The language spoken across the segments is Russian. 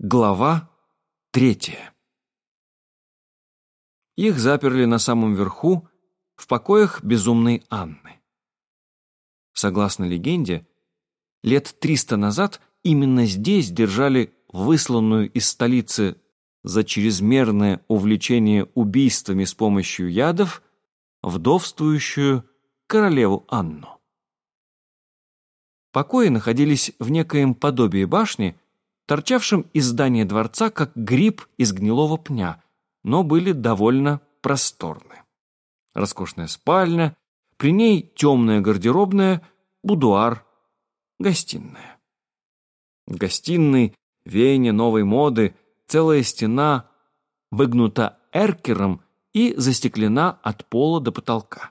Глава третья. Их заперли на самом верху, в покоях безумной Анны. Согласно легенде, лет триста назад именно здесь держали высланную из столицы за чрезмерное увлечение убийствами с помощью ядов вдовствующую королеву Анну. Покои находились в некоем подобии башни, торчавшем из здания дворца, как гриб из гнилого пня, но были довольно просторны. Роскошная спальня, при ней темная гардеробная, будуар, гостиная. В гостиной, веяние новой моды, целая стена выгнута эркером и застеклена от пола до потолка.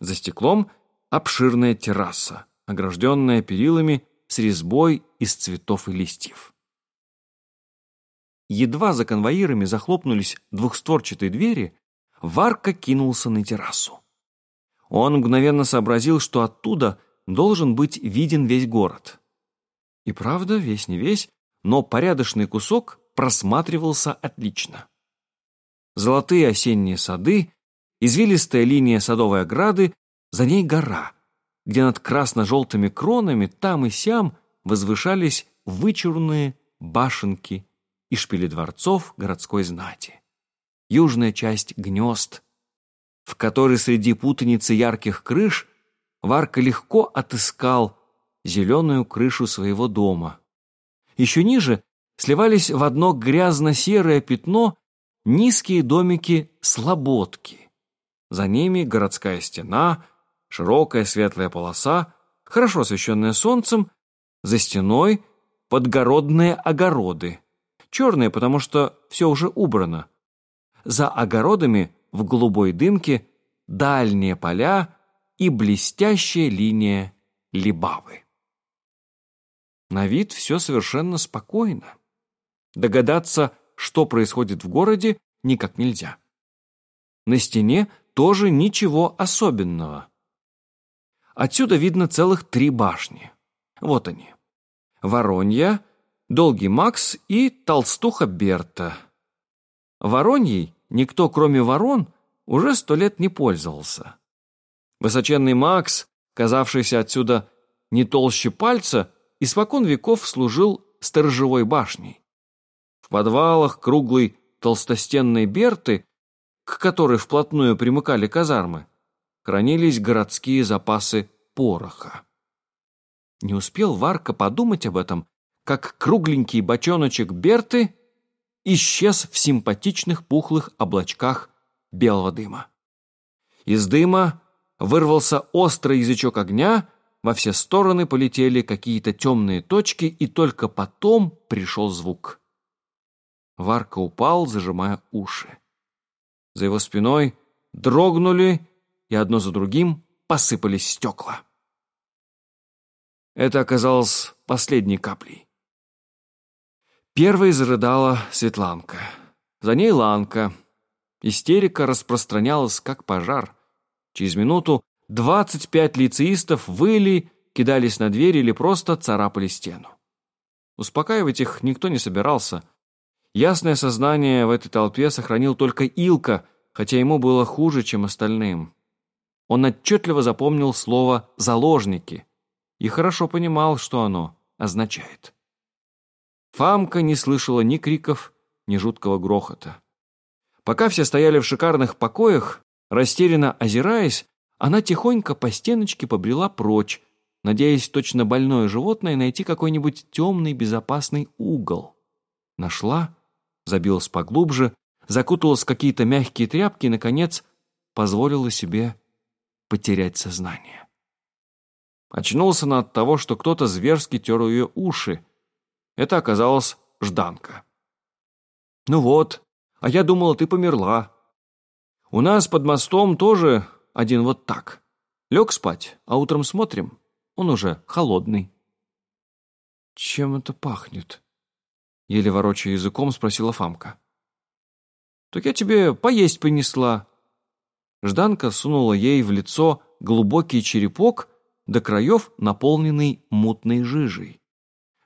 За стеклом обширная терраса, огражденная перилами с резьбой из цветов и листьев. Едва за конвоирами захлопнулись двухстворчатые двери, Варка кинулся на террасу. Он мгновенно сообразил, что оттуда должен быть виден весь город. И правда, весь не весь, но порядочный кусок просматривался отлично. Золотые осенние сады, извилистая линия садовой ограды, за ней гора, где над красно-желтыми кронами там и сям возвышались вычурные башенки и шпили дворцов городской знати. Южная часть гнезд, в которой среди путаницы ярких крыш Варка легко отыскал зеленую крышу своего дома. Еще ниже сливались в одно грязно-серое пятно низкие домики слободки. За ними городская стена — широкая светлая полоса, хорошо освещенная солнцем, за стеной подгородные огороды. Черные, потому что все уже убрано. За огородами в голубой дымке дальние поля и блестящая линия Либавы. На вид все совершенно спокойно. Догадаться, что происходит в городе, никак нельзя. На стене тоже ничего особенного. Отсюда видно целых три башни. Вот они. Воронья, Долгий Макс и Толстуха Берта. Вороньей никто, кроме ворон, уже сто лет не пользовался. Высоченный Макс, казавшийся отсюда не толще пальца, испокон веков служил сторожевой башней. В подвалах круглой толстостенной Берты, к которой вплотную примыкали казармы, хранились городские запасы пороха. Не успел Варка подумать об этом, как кругленький бочоночек Берты исчез в симпатичных пухлых облачках белого дыма. Из дыма вырвался острый язычок огня, во все стороны полетели какие-то темные точки, и только потом пришел звук. Варка упал, зажимая уши. За его спиной дрогнули и одно за другим посыпались стекла. Это оказалось последней каплей. Первой зарыдала Светланка. За ней Ланка. Истерика распространялась, как пожар. Через минуту двадцать пять лицеистов выли, кидались на дверь или просто царапали стену. Успокаивать их никто не собирался. Ясное сознание в этой толпе сохранил только Илка, хотя ему было хуже, чем остальным. Он отчетливо запомнил слово «заложники» и хорошо понимал, что оно означает. Фамка не слышала ни криков, ни жуткого грохота. Пока все стояли в шикарных покоях, растерянно озираясь, она тихонько по стеночке побрела прочь, надеясь точно больное животное найти какой-нибудь темный безопасный угол. Нашла, забилась поглубже, закуталась в какие-то мягкие тряпки и, наконец, позволила себе потерять сознание. Очнулся она от того, что кто-то зверски тер ее уши. Это оказалась Жданка. «Ну вот, а я думала, ты померла. У нас под мостом тоже один вот так. Лег спать, а утром смотрим, он уже холодный». «Чем это пахнет?» Еле ворочая языком, спросила Фамка. «Так я тебе поесть принесла». Жданка сунула ей в лицо глубокий черепок, до краев наполненный мутной жижей.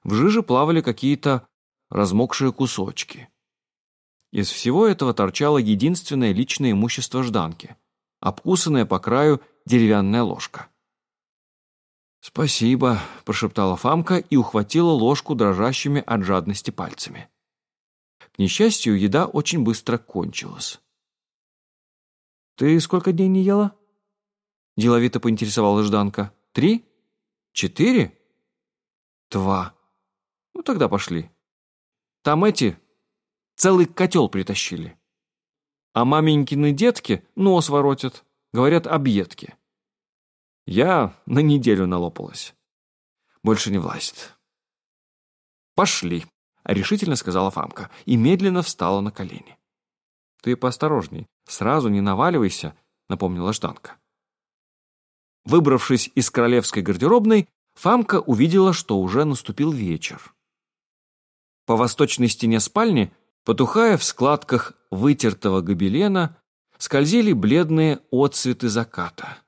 В жиже плавали какие-то размокшие кусочки. Из всего этого торчало единственное личное имущество Жданки, обкусанная по краю деревянная ложка. «Спасибо», — прошептала Фамка и ухватила ложку дрожащими от жадности пальцами. К несчастью, еда очень быстро кончилась. «Ты сколько дней не ела?» Деловито поинтересовалась Жданка. «Три? Четыре?» «Два. Ну, тогда пошли. Там эти целый котел притащили. А маменькины детки нос воротят, говорят, объедки. Я на неделю налопалась. Больше не влазит. «Пошли», — решительно сказала Фамка и медленно встала на колени. «Ты поосторожней, сразу не наваливайся», — напомнила Жданка. Выбравшись из королевской гардеробной, Фамка увидела, что уже наступил вечер. По восточной стене спальни, потухая в складках вытертого гобелена, скользили бледные отцветы заката.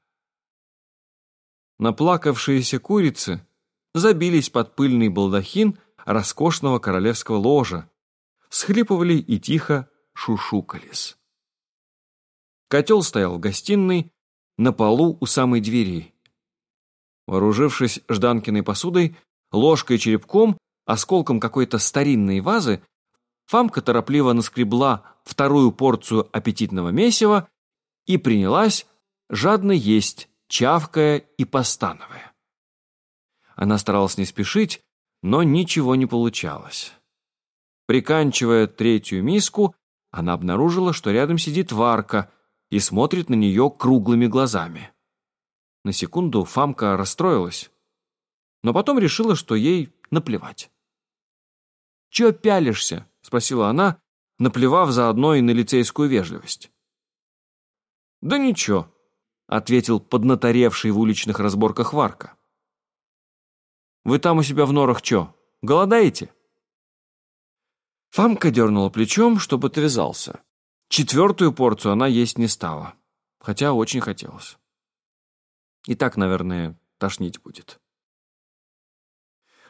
Наплакавшиеся курицы забились под пыльный балдахин роскошного королевского ложа, схлипывали и тихо шушукались. Котел стоял в гостиной, на полу у самой двери. Вооружившись Жданкиной посудой, ложкой черепком, осколком какой-то старинной вазы, Фамка торопливо наскребла вторую порцию аппетитного месива и принялась жадно есть, чавкая и постановая. Она старалась не спешить, но ничего не получалось. Приканчивая третью миску, она обнаружила, что рядом сидит Варка и смотрит на нее круглыми глазами. На секунду Фамка расстроилась, но потом решила, что ей наплевать. «Чё пялишься?» — спросила она, наплевав заодно и на лицейскую вежливость. «Да ничего», — ответил поднаторевший в уличных разборках Варка. «Вы там у себя в норах чё, голодаете?» Фамка дернула плечом, чтобы отвязался. Четвертую порцию она есть не стала, хотя очень хотелось. И так, наверное, тошнить будет.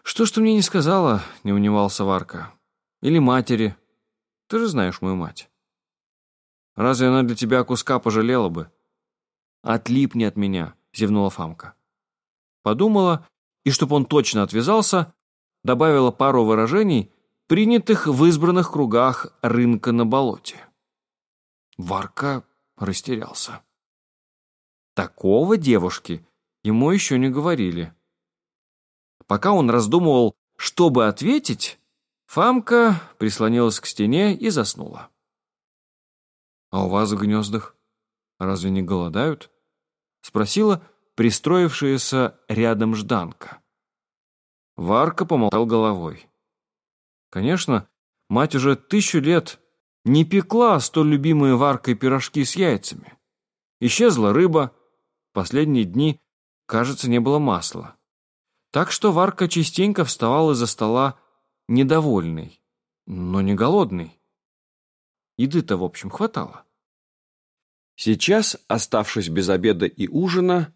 «Что ж ты мне не сказала?» — не унимался Варка. «Или матери. Ты же знаешь мою мать. Разве она для тебя куска пожалела бы?» «Отлипни от меня», — зевнула Фамка. Подумала, и чтобы он точно отвязался, добавила пару выражений, принятых в избранных кругах рынка на болоте. Варка растерялся. Такого девушки ему еще не говорили. Пока он раздумывал, чтобы ответить, Фамка прислонилась к стене и заснула. «А у вас в гнездах разве не голодают?» Спросила пристроившаяся рядом Жданка. Варка помотал головой. Конечно, мать уже тысячу лет не пекла столь любимые Варкой пирожки с яйцами. Исчезла рыба, последние дни, кажется, не было масла. Так что Варка частенько вставал из-за стола недовольный, но не голодный. Еды-то, в общем, хватало. Сейчас, оставшись без обеда и ужина,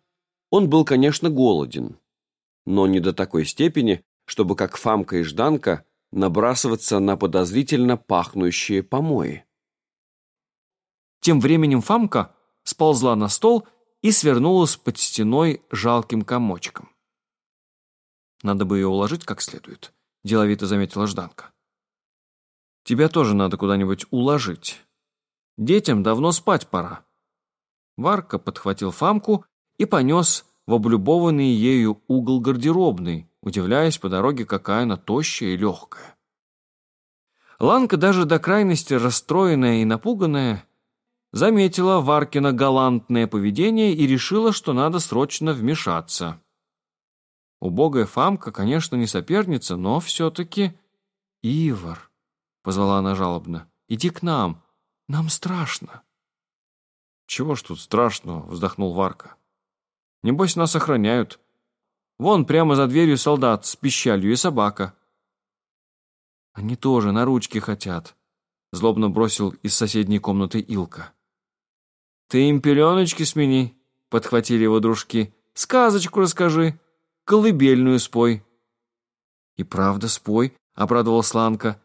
он был, конечно, голоден, но не до такой степени, чтобы, как Фамка и Жданка, набрасываться на подозрительно пахнущие помои. Тем временем Фамка сползла на стол и свернулась под стеной жалким комочком. Надо бы ее уложить как следует, деловито заметила Жданка. Тебя тоже надо куда-нибудь уложить. Детям давно спать пора. Варка подхватил Фамку и понес в облюбованный ею угол гардеробной, удивляясь по дороге, какая она тощая и легкая. Ланка, даже до крайности расстроенная и напуганная, заметила Варкина галантное поведение и решила, что надо срочно вмешаться. Убогая Фамка, конечно, не соперница, но все-таки... «Ивар», — позвала она жалобно, — «иди к нам, нам страшно». «Чего ж тут страшного?» — вздохнул Варка. «Небось, нас охраняют. Вон прямо за дверью солдат с пищалью и собака». «Они тоже на ручки хотят», — злобно бросил из соседней комнаты Илка. «Ты им пеленочки смени», — подхватили его дружки. «Сказочку расскажи, колыбельную спой». «И правда спой», — обрадовал Сланка.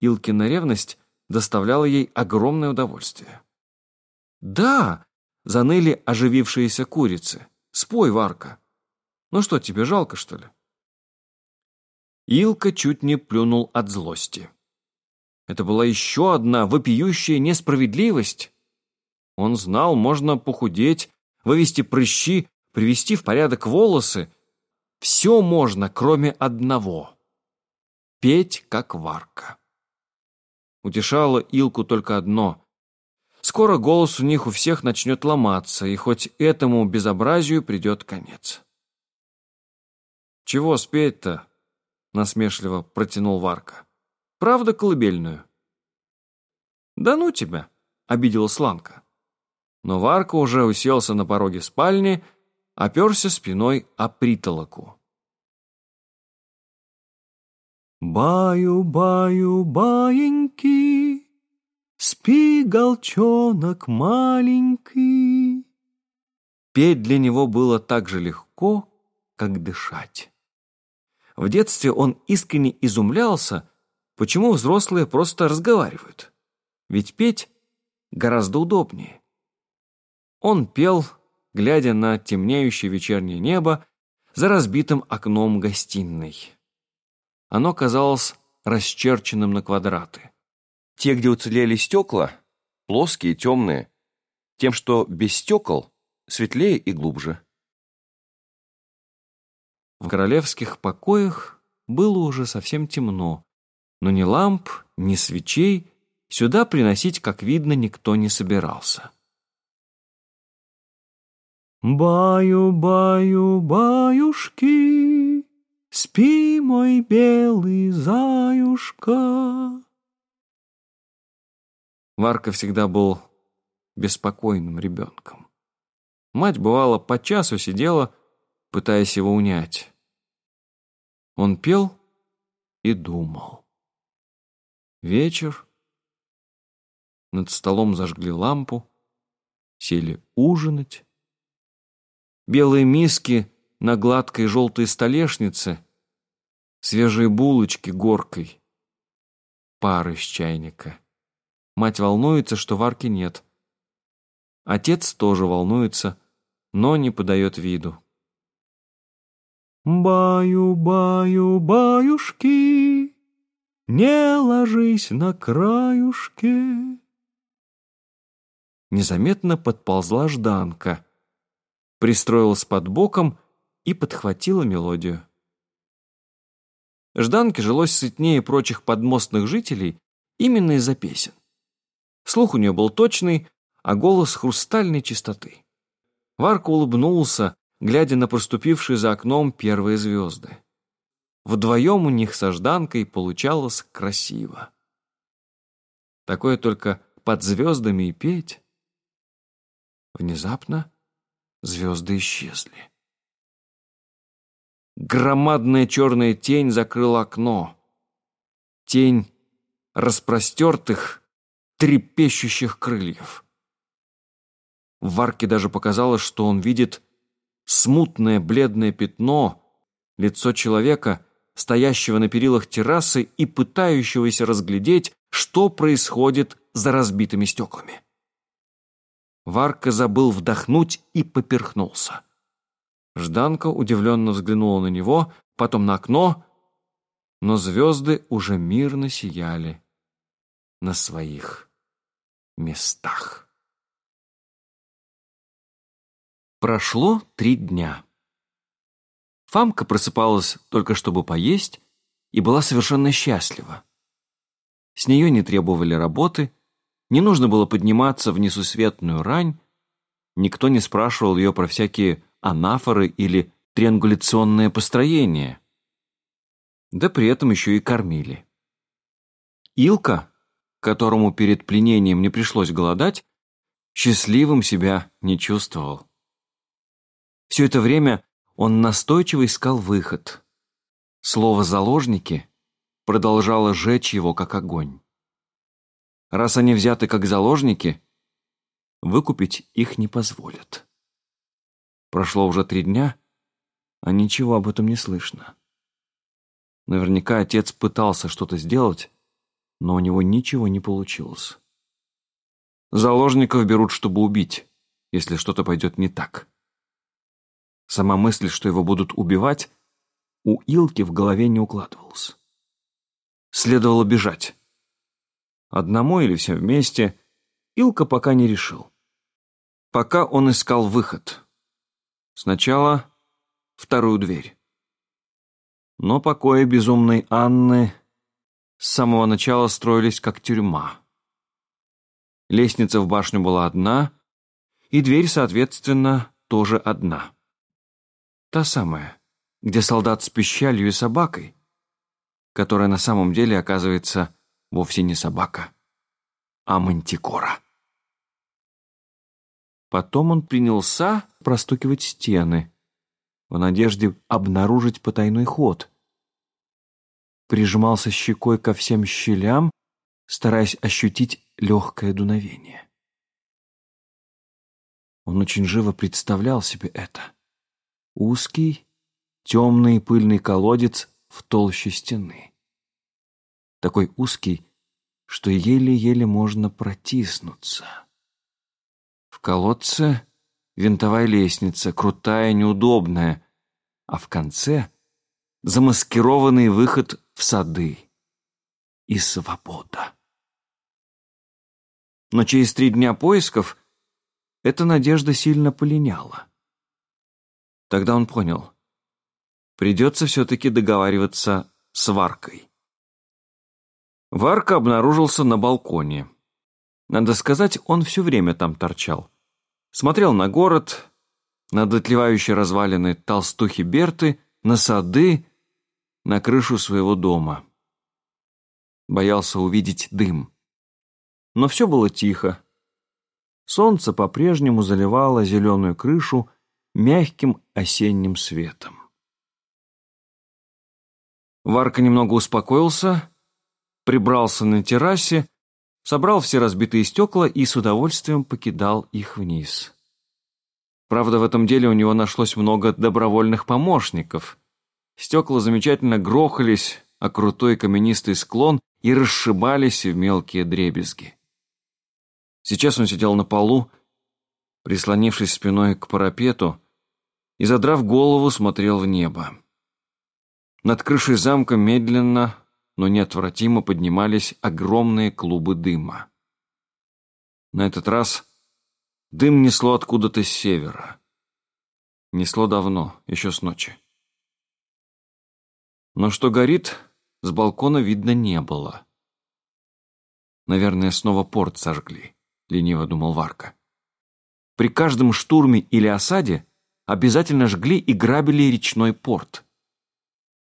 Илкина ревность доставляла ей огромное удовольствие. «Да!» — заныли оживившиеся курицы. «Спой, Варка! Ну что, тебе жалко, что ли?» Илка чуть не плюнул от злости. Это была еще одна вопиющая несправедливость. Он знал, можно похудеть, вывести прыщи, привести в порядок волосы. Все можно, кроме одного — петь, как варка. Утешало Илку только одно. Скоро голос у них у всех начнет ломаться, и хоть этому безобразию придет конец. «Чего спеть-то?» — насмешливо протянул Варка. «Правда колыбельную?» «Да ну тебя!» — обиделась Ланка. Но Варка уже уселся на пороге спальни, оперся спиной о притолоку. Баю-баю, баенький, Спи, голчонок маленький. Петь для него было так же легко, как дышать. В детстве он искренне изумлялся, почему взрослые просто разговаривают. Ведь петь гораздо удобнее. Он пел, глядя на темнеющее вечернее небо за разбитым окном гостиной. Оно казалось расчерченным на квадраты. Те, где уцелели стекла, плоские, темные. Тем, что без стекол, светлее и глубже. В королевских покоях было уже совсем темно, но ни ламп, ни свечей сюда приносить, как видно, никто не собирался. Баю-баю, баюшки, Спи, мой белый заюшка. Варка всегда был беспокойным ребенком. Мать, бывало, по часу сидела, пытаясь его унять. Он пел и думал. Вечер. Над столом зажгли лампу, сели ужинать. Белые миски на гладкой желтой столешнице, свежие булочки горкой, пар из чайника. Мать волнуется, что варки нет. Отец тоже волнуется, но не подает виду. Баю-баю, баюшки, не ложись на краюшке. Незаметно подползла Жданка, пристроилась под боком и подхватила мелодию. Жданке жилось сытнее прочих подмостных жителей именно из-за песен. Слух у нее был точный, а голос хрустальной чистоты. Варка улыбнулся, глядя на проступившие за окном первые звезды. Вдвоем у них со Жданкой получалось красиво. Такое только под звездами и петь. Внезапно звезды исчезли. Громадная черная тень закрыла окно. Тень распростертых, трепещущих крыльев. Варке даже показалось, что он видит смутное бледное пятно, лицо человека, стоящего на перилах террасы и пытающегося разглядеть, что происходит за разбитыми стеклами. Варка забыл вдохнуть и поперхнулся. Жданка удивленно взглянула на него, потом на окно, но звезды уже мирно сияли на своих местах. Прошло три дня. Фамка просыпалась только чтобы поесть и была совершенно счастлива. С нее не требовали работы, не нужно было подниматься в несусветную рань, никто не спрашивал ее про всякие анафоры или триангуляционное построение. Да при этом еще и кормили. Илка, которому перед пленением не пришлось голодать, счастливым себя не чувствовал. Все это время он настойчиво искал выход. Слово «заложники» продолжало жечь его, как огонь. Раз они взяты как заложники, выкупить их не позволят. Прошло уже три дня, а ничего об этом не слышно. Наверняка отец пытался что-то сделать, но у него ничего не получилось. Заложников берут, чтобы убить, если что-то пойдет не так. Сама мысль, что его будут убивать, у Илки в голове не укладывалась. Следовало бежать. Одному или всем вместе, Илка пока не решил. Пока он искал выход. Сначала вторую дверь. Но покои безумной Анны с самого начала строились как тюрьма. Лестница в башню была одна, и дверь, соответственно, тоже одна. Та самая, где солдат с пищалью и собакой, которая на самом деле оказывается вовсе не собака, а мантикора. Потом он принялся простукивать стены в надежде обнаружить потайной ход. Прижимался щекой ко всем щелям, стараясь ощутить легкое дуновение. Он очень живо представлял себе это. Узкий, темный пыльный колодец в толще стены. Такой узкий, что еле-еле можно протиснуться. В колодце винтовая лестница, крутая, неудобная, а в конце замаскированный выход в сады и свобода. Но через три дня поисков эта надежда сильно полиняла. Тогда он понял, придется все-таки договариваться с Варкой. Варка обнаружился на балконе. Надо сказать, он все время там торчал. Смотрел на город, на дотлевающие развалины толстухи Берты, на сады, на крышу своего дома. Боялся увидеть дым. Но все было тихо. Солнце по-прежнему заливало зеленую крышу мягким осенним светом. Варка немного успокоился, прибрался на террасе, собрал все разбитые стекла и с удовольствием покидал их вниз. Правда, в этом деле у него нашлось много добровольных помощников. Стекла замечательно грохались, а крутой каменистый склон и расшибались в мелкие дребезги. Сейчас он сидел на полу, прислонившись спиной к парапету, и, задрав голову, смотрел в небо. Над крышей замка медленно, но неотвратимо поднимались огромные клубы дыма. На этот раз дым несло откуда-то с севера. Несло давно, еще с ночи. Но что горит, с балкона видно не было. Наверное, снова порт сожгли. — лениво думал Варка. При каждом штурме или осаде обязательно жгли и грабили речной порт.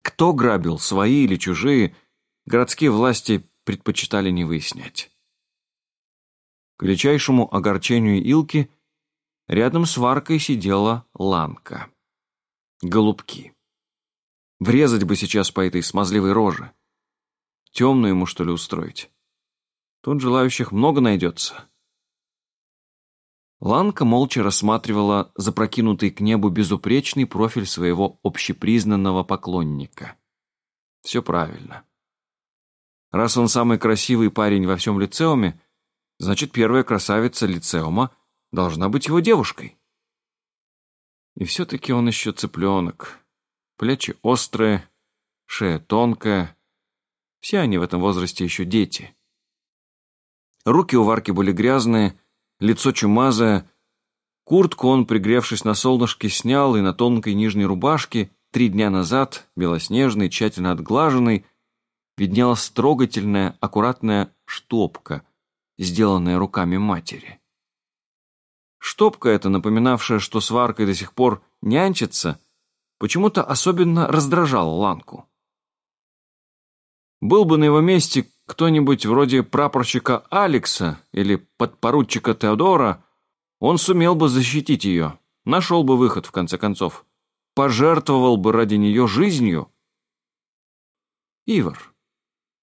Кто грабил, свои или чужие, городские власти предпочитали не выяснять. К величайшему огорчению Илки рядом с Варкой сидела Ланка. Голубки. Врезать бы сейчас по этой смазливой роже. Темную ему, что ли, устроить? Тут желающих много найдется. Ланка молча рассматривала запрокинутый к небу безупречный профиль своего общепризнанного поклонника. Все правильно. Раз он самый красивый парень во всем лицеуме, значит, первая красавица лицеума должна быть его девушкой. И все-таки он еще цыпленок. Плечи острые, шея тонкая. Все они в этом возрасте еще дети. Руки у Варки были грязные, лицо чумазое. Куртку он, пригревшись на солнышке, снял и на тонкой нижней рубашке три дня назад, белоснежный, тщательно отглаженный, виднелась трогательная, аккуратная штопка, сделанная руками матери. Штопка эта, напоминавшая, что сваркой до сих пор нянчится, почему-то особенно раздражала Ланку. Был бы на его месте кто-нибудь вроде прапорщика Алекса или подпоручика Теодора, он сумел бы защитить ее, нашел бы выход, в конце концов, пожертвовал бы ради нее жизнью. «Ивар,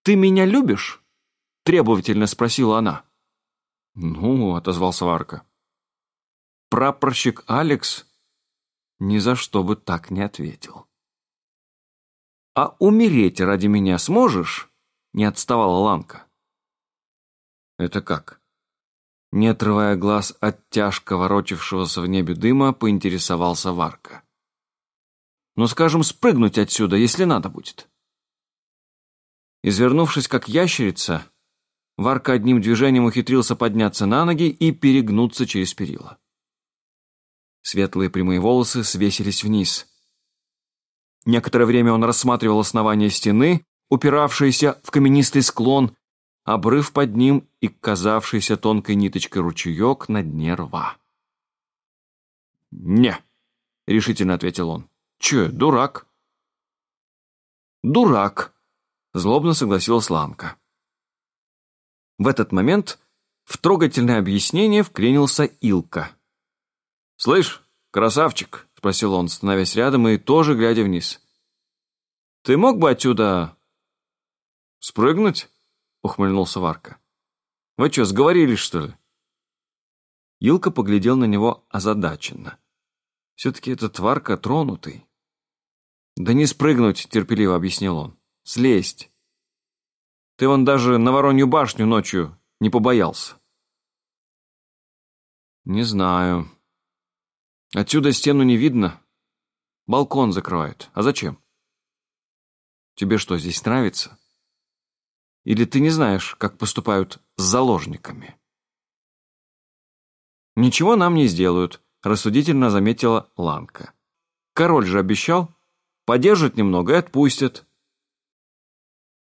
ты меня любишь?» — требовательно спросила она. «Ну», — отозвался Варка. Прапорщик Алекс ни за что бы так не ответил. «А умереть ради меня сможешь?» Не отставала Ланка. Это как? Не отрывая глаз от тяжко ворочавшегося в небе дыма, поинтересовался Варка. Ну, скажем, спрыгнуть отсюда, если надо будет. Извернувшись как ящерица, Варка одним движением ухитрился подняться на ноги и перегнуться через перила. Светлые прямые волосы свесились вниз. Некоторое время он рассматривал основание стены, упиравшееся в каменистый склон, обрыв под ним и казавшийся тонкой ниточкой ручеек на дне рва. «Не», — решительно ответил он. «Че, дурак?» «Дурак», — злобно согласилась Ланка. В этот момент в трогательное объяснение вклинился Илка. «Слышь, красавчик», — спросил он, становясь рядом и тоже глядя вниз. «Ты мог бы отсюда спрыгнуть?» — ухмыльнулся Варка. «Вы что, сговорились, что ли?» Илка поглядел на него озадаченно. Все-таки этот Варка тронутый. «Да не спрыгнуть», — терпеливо объяснил он. «Слезть. Ты вон даже на Воронью башню ночью не побоялся». «Не знаю. Отсюда стену не видно. Балкон закрывают. А зачем? Тебе что, здесь нравится?» Или ты не знаешь, как поступают с заложниками?» «Ничего нам не сделают», — рассудительно заметила Ланка. «Король же обещал. Подержит немного и отпустят».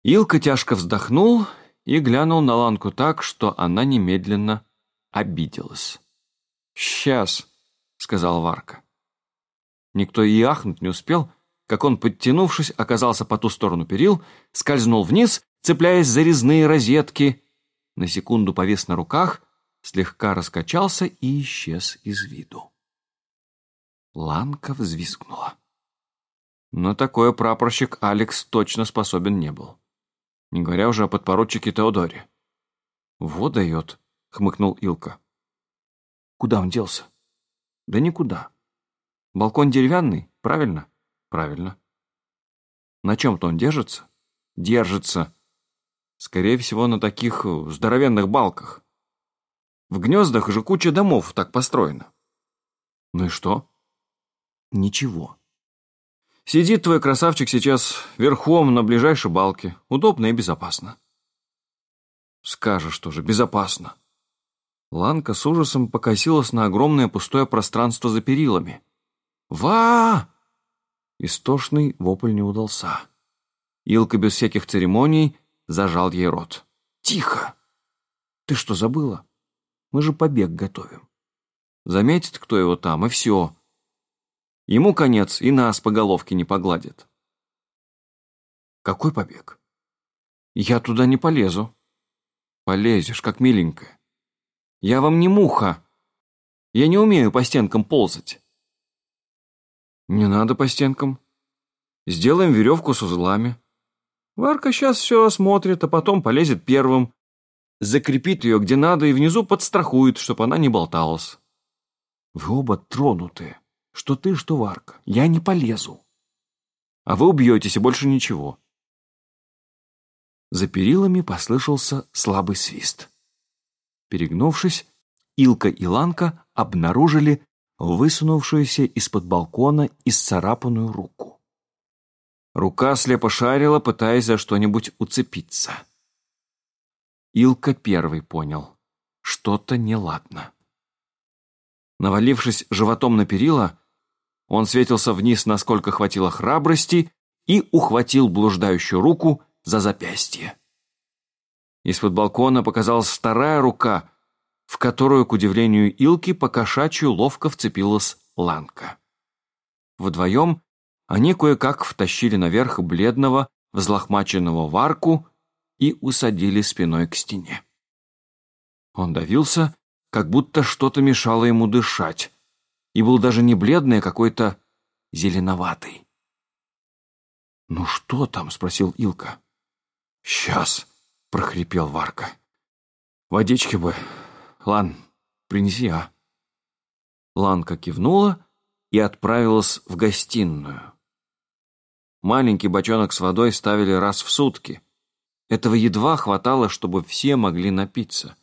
Илка тяжко вздохнул и глянул на Ланку так, что она немедленно обиделась. «Сейчас», — сказал Варка. Никто и ахнуть не успел, как он, подтянувшись, оказался по ту сторону перил, скользнул вниз цепляясь за резные розетки, на секунду повис на руках, слегка раскачался и исчез из виду. Ланка взвизгнула. Но такой прапорщик Алекс точно способен не был. Не говоря уже о подпоручике Теодоре. «Вот дает», — хмыкнул Илка. «Куда он делся?» «Да никуда. Балкон деревянный, правильно?» «Правильно». «На чем-то он держится?» «Держится. Скорее всего, на таких э, здоровенных балках. В гнездах же куча домов так построена. Ну и что? Ничего. Сидит твой красавчик сейчас верхом на ближайшей балке. Удобно и безопасно. Скажешь тоже, безопасно. Ланка с ужасом покосилась на огромное пустое пространство за перилами. «Ва!» Истошный вопль не удался. Илка без всяких церемоний зажал ей рот. «Тихо! Ты что, забыла? Мы же побег готовим. Заметит, кто его там, и все. Ему конец, и нас по головке не погладит». «Какой побег? Я туда не полезу». «Полезешь, как миленькая. Я вам не муха. Я не умею по стенкам ползать». «Не надо по стенкам. Сделаем веревку с узлами. Варка сейчас все осмотрит, а потом полезет первым. Закрепит ее где надо и внизу подстрахует, чтобы она не болталась. Вы оба тронутые. Что ты, что Варка. Я не полезу. А вы убьетесь, и больше ничего. За перилами послышался слабый свист. Перегнувшись, Илка и Ланка обнаружили высунувшуюся из-под балкона исцарапанную руку. Рука слепо шарила, пытаясь за что-нибудь уцепиться. Илка первый понял. Что-то неладно. Навалившись животом на перила, он светился вниз, насколько хватило храбрости, и ухватил блуждающую руку за запястье. Из-под балкона показалась вторая рука, в которую, к удивлению Илки, по кошачью ловко вцепилась Ланка. Вдвоем они кое-как втащили наверх бледного, взлохмаченного варку и усадили спиной к стене. Он давился, как будто что-то мешало ему дышать, и был даже не бледный, а какой-то зеленоватый. «Ну что там?» — спросил Илка. «Сейчас», — прохрипел Варка. «Водички бы. Лан, принеси, а». Ланка кивнула и отправилась в гостиную. Маленький бочонок с водой ставили раз в сутки. Этого едва хватало, чтобы все могли напиться.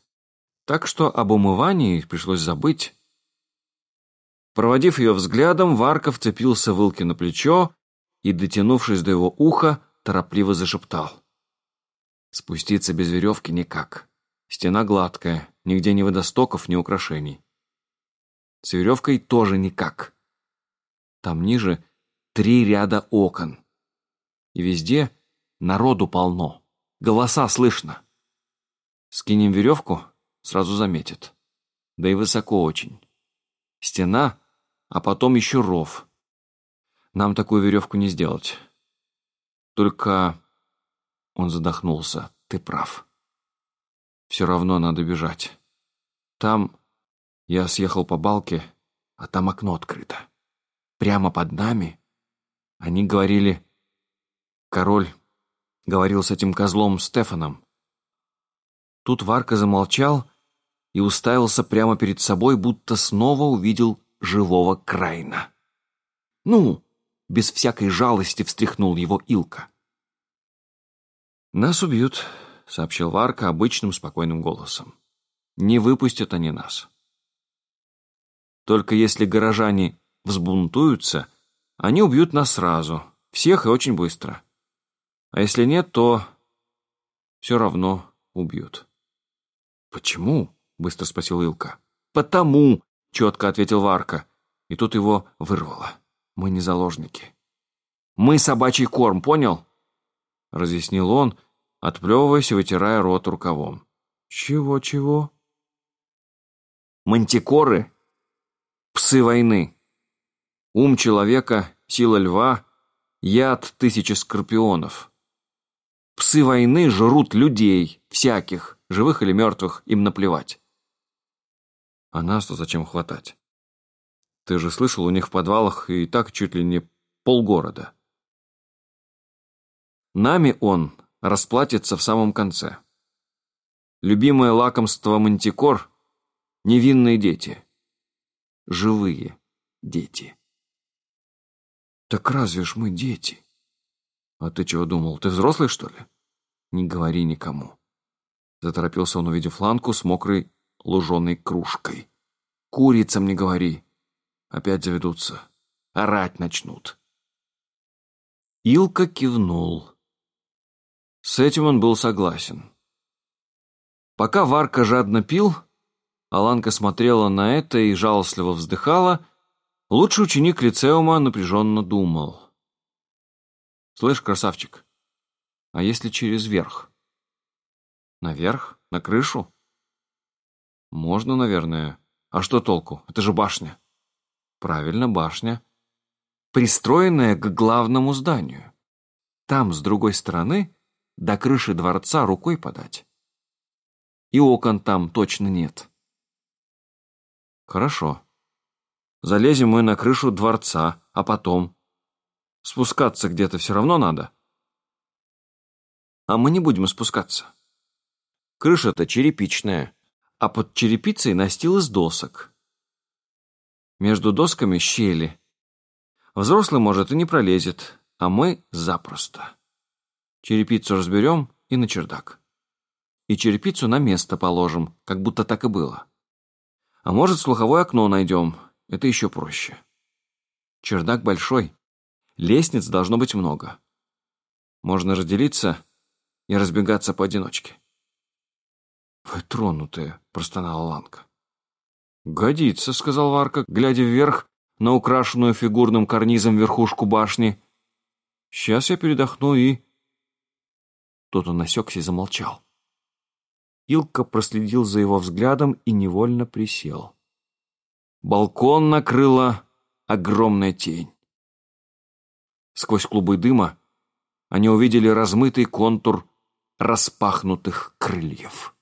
Так что об умывании пришлось забыть. Проводив ее взглядом, Варка вцепился Вылке на плечо и, дотянувшись до его уха, торопливо зашептал. Спуститься без веревки никак. Стена гладкая, нигде ни водостоков, ни украшений. С веревкой тоже никак. Там ниже три ряда окон. И везде народу полно. Голоса слышно. Скинем веревку, сразу заметят. Да и высоко очень. Стена, а потом еще ров. Нам такую веревку не сделать. Только... Он задохнулся. Ты прав. Все равно надо бежать. Там... Я съехал по балке, а там окно открыто. Прямо под нами. Они говорили... Король говорил с этим козлом Стефаном. Тут Варка замолчал и уставился прямо перед собой, будто снова увидел живого Крайна. «Ну!» — без всякой жалости встряхнул его Илка. «Нас убьют», — сообщил Варка обычным спокойным голосом. «Не выпустят они нас. Только если горожане взбунтуются, они убьют нас сразу, всех и очень быстро. А если нет, то все равно убьют». «Почему?» — быстро спросил Илка. «Потому!» — четко ответил Варка. И тут его вырвало. «Мы не заложники. Мы собачий корм, понял?» Разъяснил он, отплевываясь и вытирая рот рукавом. «Чего-чего?» «Мантикоры — псы войны. Ум человека, сила льва, яд тысячи скорпионов. Псы войны жрут людей, всяких, живых или мертвых, им наплевать. А нас-то зачем хватать? Ты же слышал, у них в подвалах и так чуть ли не полгорода. Нами он расплатится в самом конце. Любимое лакомство мантикор — невинные дети. Живые дети. Так разве ж мы дети? А ты чего думал, ты взрослый, что ли? Не говори никому. Заторопился он, увидев ланку с мокрой луженой кружкой. Курицам не говори. Опять заведутся. Орать начнут. Илка кивнул. С этим он был согласен. Пока Варка жадно пил, Аланка смотрела на это и жалостливо вздыхала, лучший ученик лицеума напряженно думал. «Слышь, красавчик, а если через верх?» Наверх? На крышу? Можно, наверное. А что толку? Это же башня. Правильно, башня. Пристроенная к главному зданию. Там, с другой стороны, до крыши дворца рукой подать. И окон там точно нет. Хорошо. Залезем мы на крышу дворца, а потом... Спускаться где-то все равно надо. А мы не будем спускаться. Крыша-то черепичная, а под черепицей настил из досок. Между досками щели. Взрослый, может, и не пролезет, а мы запросто. Черепицу разберем и на чердак. И черепицу на место положим, как будто так и было. А может, слуховое окно найдем, это еще проще. Чердак большой, лестниц должно быть много. Можно разделиться и разбегаться поодиночке. «Вы тронутые», — простонала Ланка. «Годится», — сказал Варка, глядя вверх на украшенную фигурным карнизом верхушку башни. «Сейчас я передохну и...» Тут он насекся и замолчал. Илка проследил за его взглядом и невольно присел. Балкон накрыла огромная тень. Сквозь клубы дыма они увидели размытый контур распахнутых крыльев.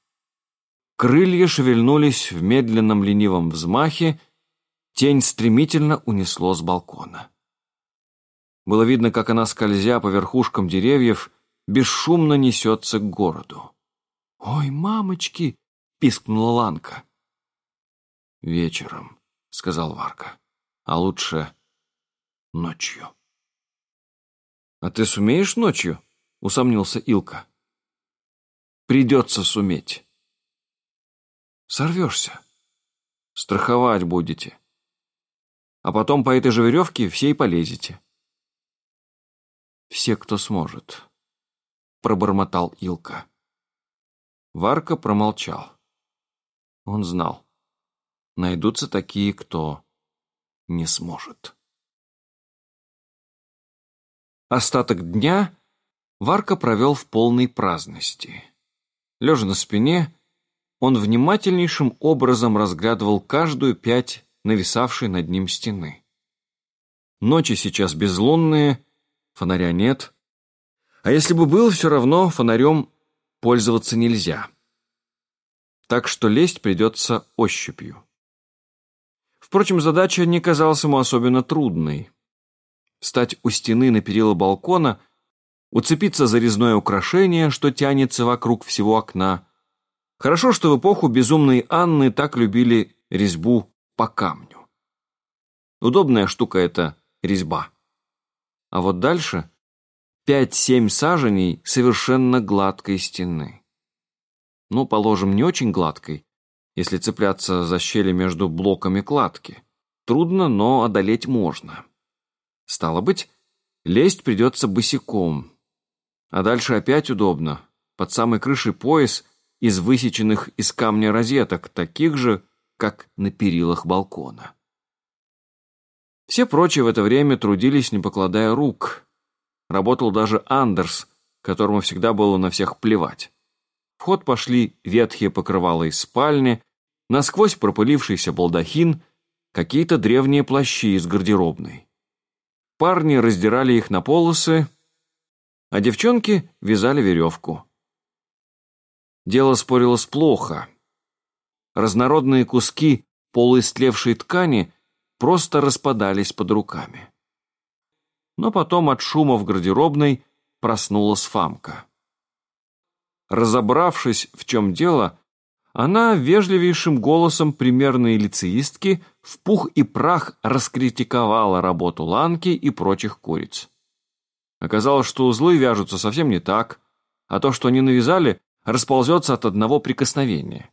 Крылья шевельнулись в медленном ленивом взмахе, тень стремительно унесло с балкона. Было видно, как она, скользя по верхушкам деревьев, бесшумно несется к городу. «Ой, мамочки!» — пискнула Ланка. «Вечером», — сказал Варка, — «а лучше ночью». «А ты сумеешь ночью?» — усомнился Илка. придется суметь. Сорвешься. Страховать будете. А потом по этой же веревке все и полезете. Все, кто сможет, пробормотал Илка. Варка промолчал. Он знал. Найдутся такие, кто не сможет. Остаток дня Варка провел в полной праздности. Лежа на спине, он внимательнейшим образом разглядывал каждую пять нависавшей над ним стены. Ночи сейчас безлунные, фонаря нет. А если бы был, все равно фонарем пользоваться нельзя. Так что лезть придется ощупью. Впрочем, задача не казалась ему особенно трудной. Встать у стены на перила балкона, уцепиться за резное украшение, что тянется вокруг всего окна. Хорошо, что в эпоху безумной Анны так любили резьбу по камню. Удобная штука эта резьба. А вот дальше пять-семь саженей совершенно гладкой стены. Ну, положим, не очень гладкой, если цепляться за щели между блоками кладки. Трудно, но одолеть можно. Стало быть, лезть придется босиком. А дальше опять удобно. Под самой крышей пояс из высеченных из камня розеток, таких же, как на перилах балкона. Все прочие в это время трудились, не покладая рук. Работал даже Андерс, которому всегда было на всех плевать. В ход пошли ветхие покрывала из спальни, насквозь пропылившийся балдахин, какие-то древние плащи из гардеробной. Парни раздирали их на полосы, а девчонки вязали веревку. Дело спорилось плохо. Разнородные куски полуистлевшей ткани просто распадались под руками. Но потом от шума в гардеробной проснулась Фамка. Разобравшись, в чем дело, она вежливейшим голосом примерной лицеистки в пух и прах раскритиковала работу Ланки и прочих куриц. Оказалось, что узлы вяжутся совсем не так, а то, что они навязали, расползется от одного прикосновения.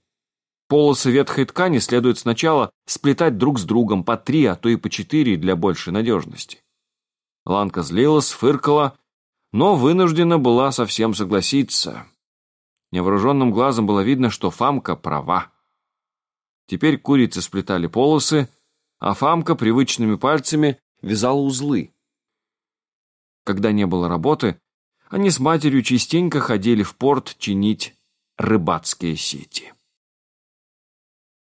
Полосы ветхой ткани следует сначала сплетать друг с другом по три, а то и по четыре для большей надежности. Ланка злилась, фыркала, но вынуждена была совсем согласиться. Невооруженным глазом было видно, что Фамка права. Теперь курицы сплетали полосы, а Фамка привычными пальцами вязала узлы. Когда не было работы, они с матерью частенько ходили в порт чинить рыбацкие сети.